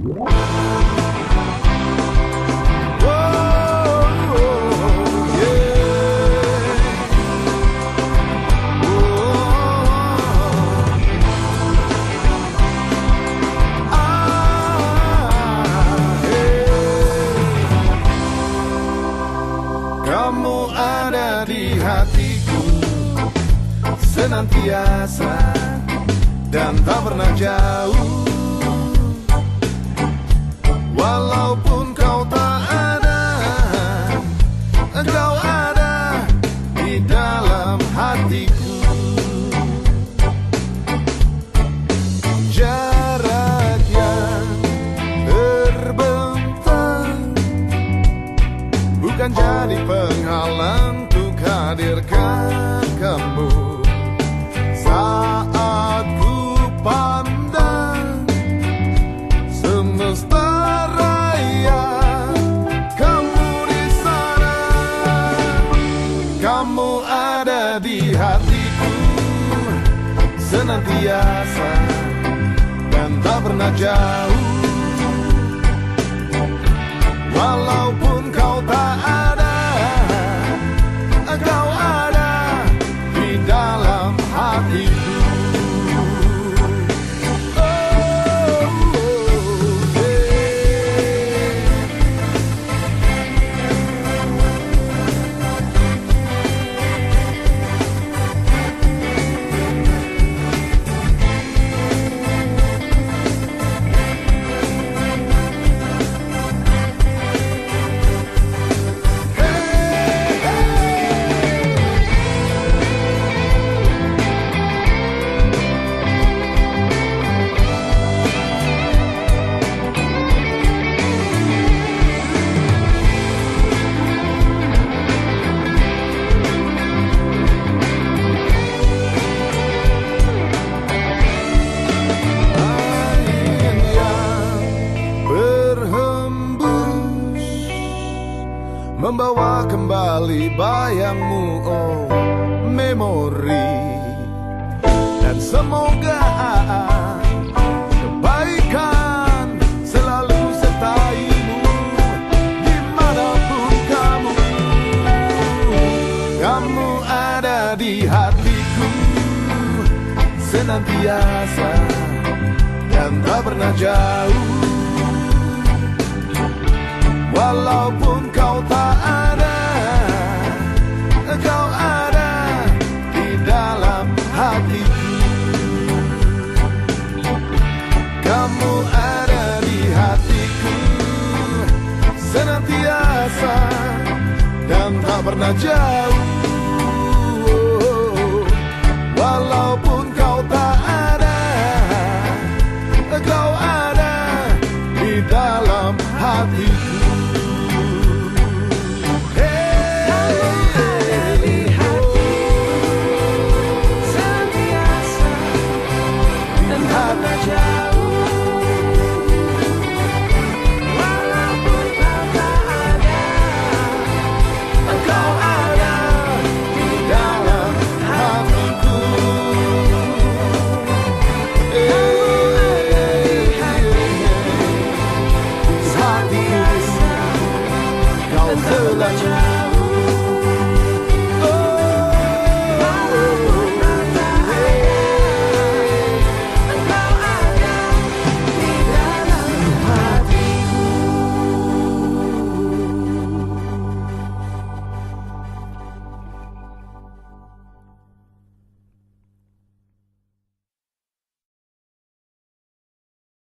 Kamu ada di hatiku Senantiasa Dan tak pernah jauh Walaupun kau tak ada Engkau ada di dalam hatiku. Jarak yang terbentang. Bukan jadi penghalang untuk hadirkan kamu Senantiasa dan tak pernah jauh. Walaupun kau tak Membawa kembali bayangmu oh memori. Dan semoga kebaikan selalu sertaimu Di mana pun kamu. Kamu ada di hatiku Senantiasa dan tak pernah jauh. Walaupun pernah jauh. Walaupun kau tak ada Kau ada di dalam hatiku. Jauh.